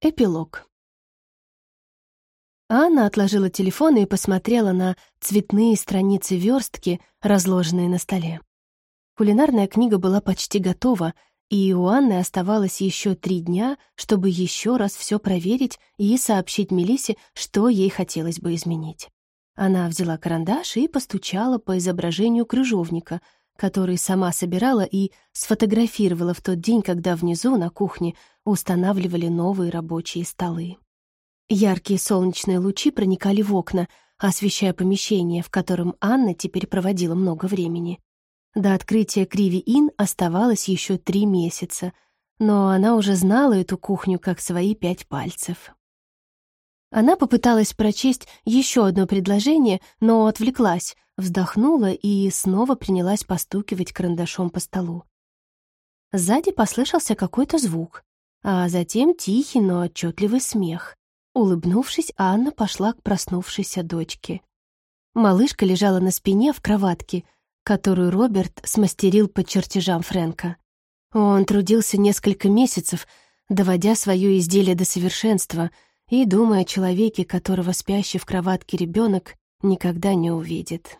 Эпилог. Анна отложила телефон и посмотрела на цветные страницы верстки, разложенные на столе. Кулинарная книга была почти готова, и у Анны оставалось еще три дня, чтобы еще раз все проверить и сообщить Мелисе, что ей хотелось бы изменить. Она взяла карандаш и постучала по изображению крыжовника — который сама собирала и сфотографировала в тот день, когда внизу на кухне устанавливали новые рабочие столы. Яркие солнечные лучи проникали в окна, освещая помещение, в котором Анна теперь проводила много времени. До открытия Криви-Ин оставалось еще три месяца, но она уже знала эту кухню как свои пять пальцев. Она попыталась прочесть еще одно предложение, но отвлеклась, вздохнула и снова принялась постукивать карандашом по столу. Сзади послышался какой-то звук, а затем тихий, но отчетливый смех. Улыбнувшись, Анна пошла к проснувшейся дочке. Малышка лежала на спине в кроватке, которую Роберт смастерил по чертежам Фрэнка. Он трудился несколько месяцев, доводя свое изделие до совершенства и думая о человеке, которого спящий в кроватке ребенок никогда не увидит.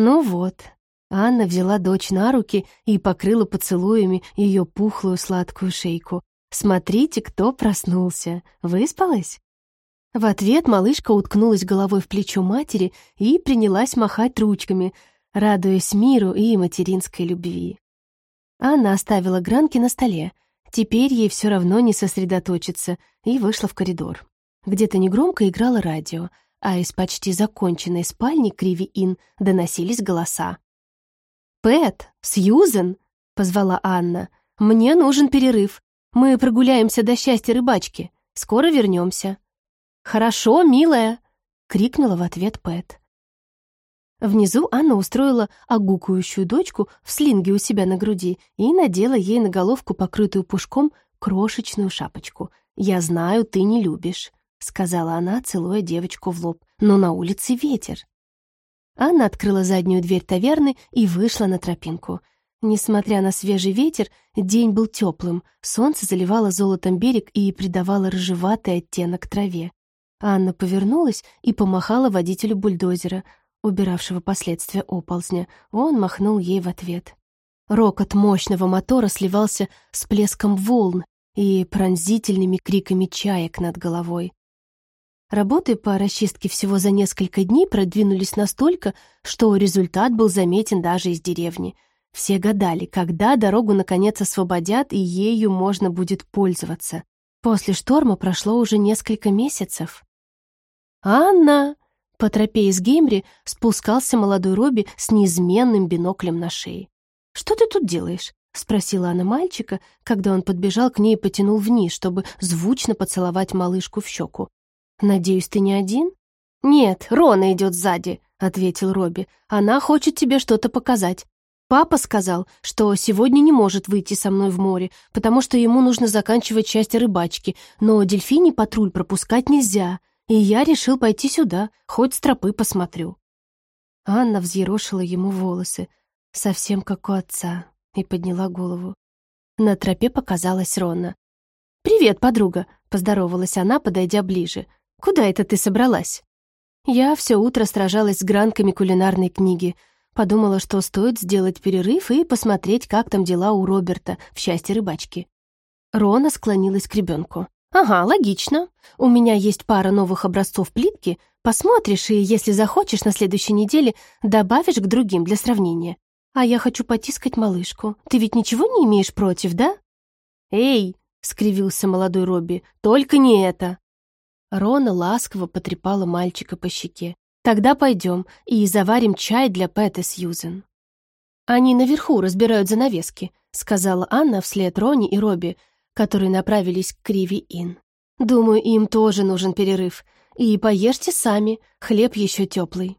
Ну вот, Анна взяла дочь на руки и покрыла поцелуями ее пухлую сладкую шейку. «Смотрите, кто проснулся! Выспалась?» В ответ малышка уткнулась головой в плечо матери и принялась махать ручками, радуясь миру и материнской любви. Анна оставила гранки на столе. Теперь ей все равно не сосредоточиться, и вышла в коридор. Где-то негромко играло радио — а из почти законченной спальни Криви-Ин доносились голоса. «Пэт! Сьюзен!» — позвала Анна. «Мне нужен перерыв. Мы прогуляемся до счастья рыбачки. Скоро вернемся». «Хорошо, милая!» — крикнула в ответ Пэт. Внизу Анна устроила огукающую дочку в слинге у себя на груди и надела ей на головку, покрытую пушком, крошечную шапочку. «Я знаю, ты не любишь. — сказала она, целуя девочку в лоб. «Но на улице ветер». Анна открыла заднюю дверь таверны и вышла на тропинку. Несмотря на свежий ветер, день был теплым, солнце заливало золотом берег и придавало рыжеватый оттенок траве. Анна повернулась и помахала водителю бульдозера, убиравшего последствия оползня. Он махнул ей в ответ. Рокот мощного мотора сливался с плеском волн и пронзительными криками чаек над головой. Работы по расчистке всего за несколько дней продвинулись настолько, что результат был заметен даже из деревни. Все гадали, когда дорогу наконец освободят и ею можно будет пользоваться. После шторма прошло уже несколько месяцев. «Анна!» По тропе из Геймри спускался молодой Робби с неизменным биноклем на шее. «Что ты тут делаешь?» — спросила она мальчика, когда он подбежал к ней и потянул вниз, чтобы звучно поцеловать малышку в щеку. «Надеюсь, ты не один?» «Нет, Рона идет сзади», — ответил Робби. «Она хочет тебе что-то показать. Папа сказал, что сегодня не может выйти со мной в море, потому что ему нужно заканчивать часть рыбачки, но дельфиний патруль пропускать нельзя, и я решил пойти сюда, хоть с тропы посмотрю». Анна взъерошила ему волосы, совсем как у отца, и подняла голову. На тропе показалась Рона. «Привет, подруга», — поздоровалась она, подойдя ближе. Куда это ты собралась?» Я все утро сражалась с гранками кулинарной книги. Подумала, что стоит сделать перерыв и посмотреть, как там дела у Роберта в счастье рыбачки. Рона склонилась к ребенку. «Ага, логично. У меня есть пара новых образцов плитки. Посмотришь, и если захочешь, на следующей неделе добавишь к другим для сравнения. А я хочу потискать малышку. Ты ведь ничего не имеешь против, да?» «Эй!» — скривился молодой Робби. «Только не это!» Рона ласково потрепала мальчика по щеке. «Тогда пойдем и заварим чай для Пэт и Сьюзен». «Они наверху разбирают занавески», — сказала Анна вслед Рони и Робби, которые направились к Криви-Ин. «Думаю, им тоже нужен перерыв. И поешьте сами, хлеб еще теплый».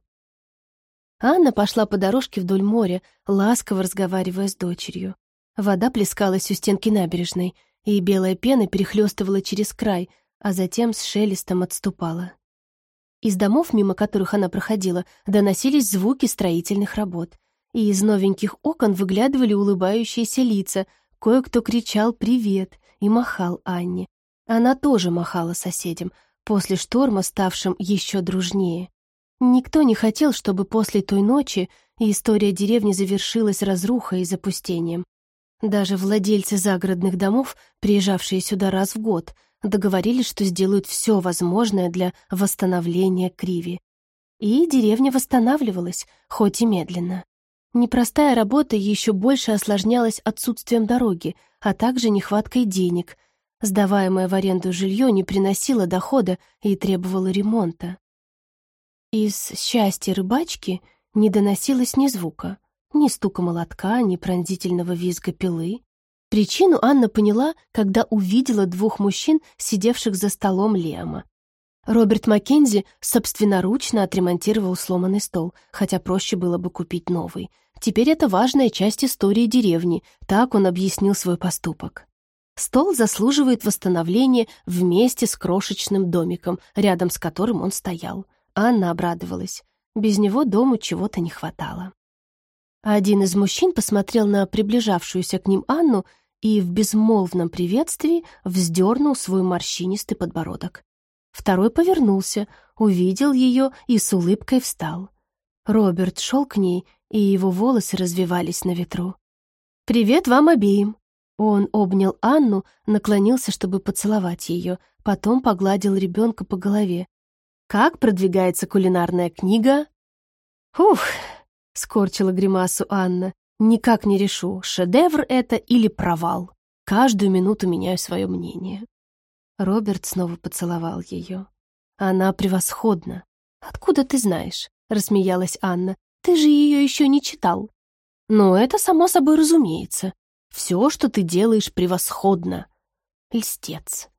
Анна пошла по дорожке вдоль моря, ласково разговаривая с дочерью. Вода плескалась у стенки набережной, и белая пена перехлестывала через край, а затем с шелестом отступала. Из домов, мимо которых она проходила, доносились звуки строительных работ, и из новеньких окон выглядывали улыбающиеся лица, кое-кто кричал «Привет!» и махал Анне. Она тоже махала соседям, после шторма ставшим еще дружнее. Никто не хотел, чтобы после той ночи история деревни завершилась разрухой и запустением. Даже владельцы загородных домов, приезжавшие сюда раз в год, договорились, что сделают все возможное для восстановления Криви. И деревня восстанавливалась, хоть и медленно. Непростая работа еще больше осложнялась отсутствием дороги, а также нехваткой денег. Сдаваемое в аренду жилье не приносило дохода и требовало ремонта. Из счастья рыбачки не доносилось ни звука, ни стука молотка, ни пронзительного визга пилы. Причину Анна поняла, когда увидела двух мужчин, сидевших за столом Лема. Роберт Маккензи собственноручно отремонтировал сломанный стол, хотя проще было бы купить новый. Теперь это важная часть истории деревни, так он объяснил свой поступок. Стол заслуживает восстановления вместе с крошечным домиком, рядом с которым он стоял. Анна обрадовалась. Без него дому чего-то не хватало. Один из мужчин посмотрел на приближавшуюся к ним Анну и в безмолвном приветствии вздернул свой морщинистый подбородок. Второй повернулся, увидел ее и с улыбкой встал. Роберт шел к ней, и его волосы развивались на ветру. «Привет вам обеим!» Он обнял Анну, наклонился, чтобы поцеловать ее, потом погладил ребенка по голове. «Как продвигается кулинарная книга?» «Ух!» — скорчила гримасу Анна. «Никак не решу, шедевр это или провал. Каждую минуту меняю свое мнение». Роберт снова поцеловал ее. «Она превосходна. Откуда ты знаешь?» — рассмеялась Анна. «Ты же ее еще не читал». «Но это само собой разумеется. Все, что ты делаешь, превосходно». Льстец.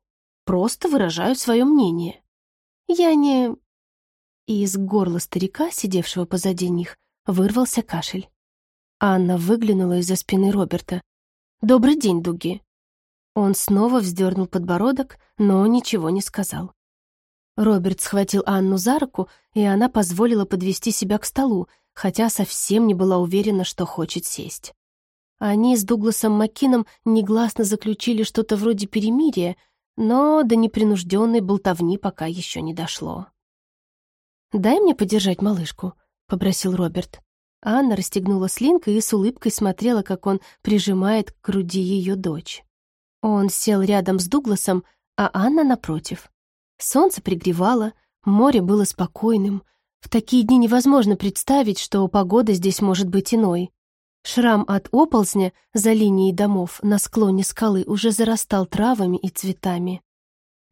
Просто выражаю свое мнение. Я не... И из горла старика, сидевшего позади них, вырвался кашель. Анна выглянула из-за спины Роберта. «Добрый день, Дуги. Он снова вздернул подбородок, но ничего не сказал. Роберт схватил Анну за руку, и она позволила подвести себя к столу, хотя совсем не была уверена, что хочет сесть. Они с Дугласом Маккином негласно заключили что-то вроде перемирия, но до непринужденной болтовни пока еще не дошло. «Дай мне подержать малышку», — попросил Роберт. Анна расстегнула слинка и с улыбкой смотрела, как он прижимает к груди ее дочь. Он сел рядом с Дугласом, а Анна напротив. Солнце пригревало, море было спокойным. В такие дни невозможно представить, что погода здесь может быть иной. Шрам от оползня за линией домов на склоне скалы уже зарастал травами и цветами.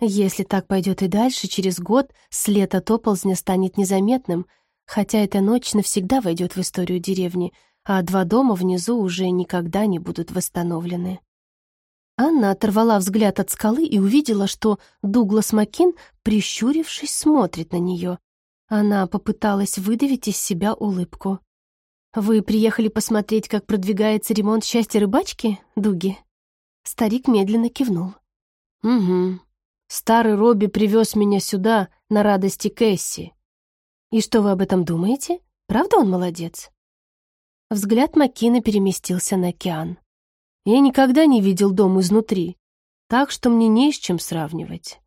Если так пойдет и дальше, через год след от оползня станет незаметным, хотя эта ночь навсегда войдет в историю деревни, а два дома внизу уже никогда не будут восстановлены. Анна оторвала взгляд от скалы и увидела, что Дуглас Маккин, прищурившись, смотрит на нее. Она попыталась выдавить из себя улыбку. «Вы приехали посмотреть, как продвигается ремонт счастья рыбачки, Дуги?» Старик медленно кивнул. «Угу. Старый Робби привез меня сюда на радости Кэсси. И что вы об этом думаете? Правда он молодец?» Взгляд Маккина переместился на океан. Я никогда не видел дом изнутри, так что мне не с чем сравнивать.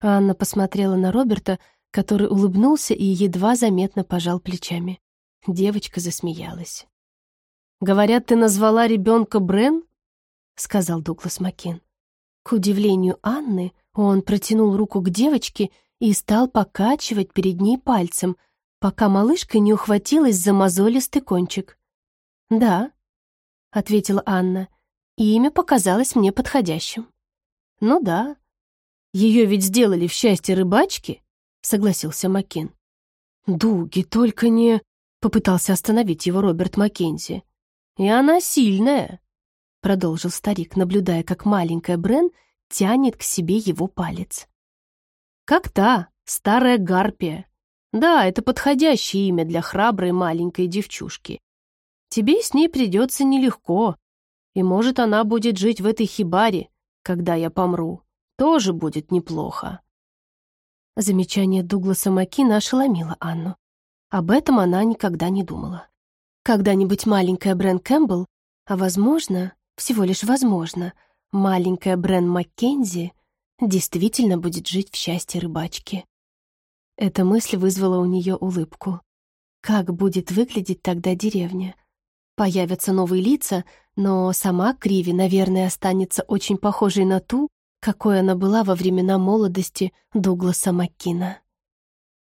Анна посмотрела на Роберта, который улыбнулся и едва заметно пожал плечами. Девочка засмеялась. «Говорят, ты назвала ребенка Брен?» — сказал Дуглас Маккин. К удивлению Анны, он протянул руку к девочке и стал покачивать перед ней пальцем, пока малышка не ухватилась за мозолистый кончик. «Да», — ответила Анна. «Имя показалось мне подходящим». «Ну да. Ее ведь сделали в счастье рыбачки», — согласился Маккин. «Дуги, только не...» — попытался остановить его Роберт Маккензи. «И она сильная», — продолжил старик, наблюдая, как маленькая Брен тянет к себе его палец. «Как та, старая гарпия. Да, это подходящее имя для храброй маленькой девчушки. Тебе с ней придется нелегко, и, может, она будет жить в этой хибаре, когда я помру. Тоже будет неплохо». Замечание Дугласа Маккина ошеломило Анну. Об этом она никогда не думала. Когда-нибудь маленькая Брен Кэмпбелл, а, возможно, всего лишь возможно, маленькая Брен Маккензи действительно будет жить в счастье рыбачки. Эта мысль вызвала у нее улыбку. Как будет выглядеть тогда деревня? Появятся новые лица, но сама Криви, наверное, останется очень похожей на ту, какой она была во времена молодости Дугласа Маккина.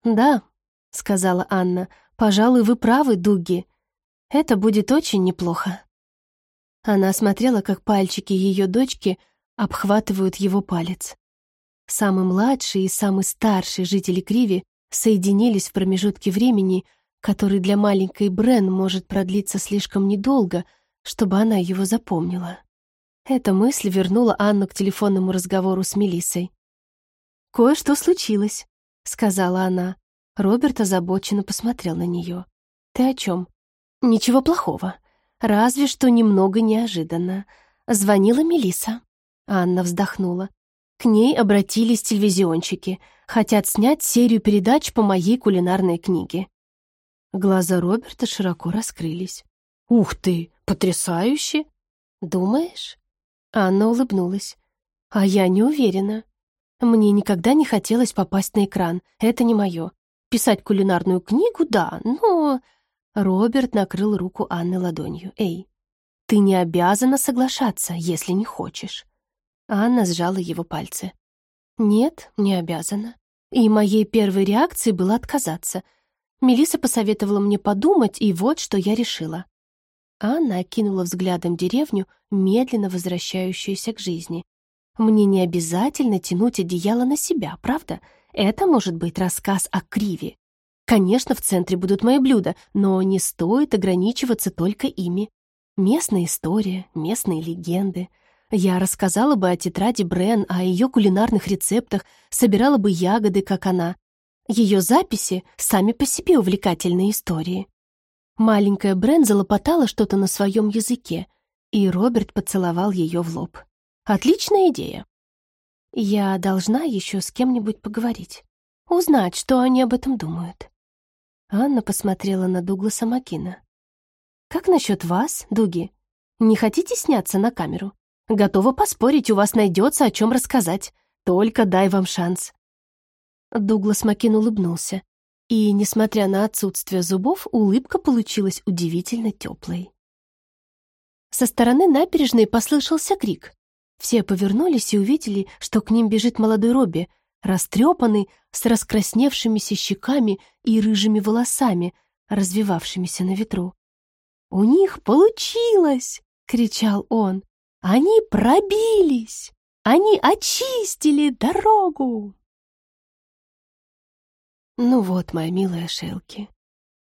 «Да», — сказала Анна, — «пожалуй, вы правы, Дуги. Это будет очень неплохо». Она смотрела, как пальчики ее дочки обхватывают его палец. Самый младший и самый старший жители Криви соединились в промежутке времени, который для маленькой Брен может продлиться слишком недолго, чтобы она его запомнила. Эта мысль вернула Анну к телефонному разговору с Мелиссой. «Кое-что случилось», — сказала она. Роберт озабоченно посмотрел на нее. «Ты о чем?» «Ничего плохого. Разве что немного неожиданно. Звонила Мелиса. Анна вздохнула. К ней обратились телевизионщики. Хотят снять серию передач по моей кулинарной книге. Глаза Роберта широко раскрылись. «Ух ты, потрясающе!» «Думаешь?» Анна улыбнулась. «А я не уверена. Мне никогда не хотелось попасть на экран. Это не мое. Писать кулинарную книгу — да, но...» Роберт накрыл руку Анны ладонью. «Эй, ты не обязана соглашаться, если не хочешь. Анна сжала его пальцы. «Нет, не обязана». И моей первой реакцией было отказаться. Мелиса посоветовала мне подумать, и вот что я решила. Анна окинула взглядом деревню, медленно возвращающуюся к жизни. «Мне не обязательно тянуть одеяло на себя, правда? Это может быть рассказ о Криве. Конечно, в центре будут мои блюда, но не стоит ограничиваться только ими. Местная история, местные легенды — я рассказала бы о тетради Брен, о ее кулинарных рецептах, собирала бы ягоды, как она. Ее записи сами по себе увлекательные истории. Маленькая Брен залопотала что-то на своем языке, и Роберт поцеловал ее в лоб. Отличная идея. Я должна еще с кем-нибудь поговорить. Узнать, что они об этом думают. Анна посмотрела на Дугласа Макина. «Как насчет вас, Дуги? Не хотите сняться на камеру? Готова поспорить, у вас найдется о чем рассказать. Только дай вам шанс». Дуглас Макин улыбнулся, и, несмотря на отсутствие зубов, улыбка получилась удивительно теплой. Со стороны набережной послышался крик. Все повернулись и увидели, что к ним бежит молодой Робби, растрепанный, с раскрасневшимися щеками и рыжими волосами, развивавшимися на ветру. «У них получилось!» — кричал он. Они пробились! Они очистили дорогу!» Ну вот, моя милая Шелки.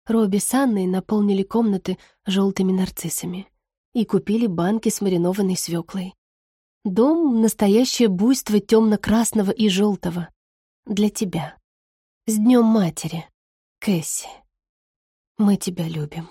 Робби с Анной наполнили комнаты желтыми нарциссами и купили банки с маринованной свеклой. Дом — настоящее буйство темно-красного и желтого. Для тебя. С Днем Матери, Кэсси. Мы тебя любим.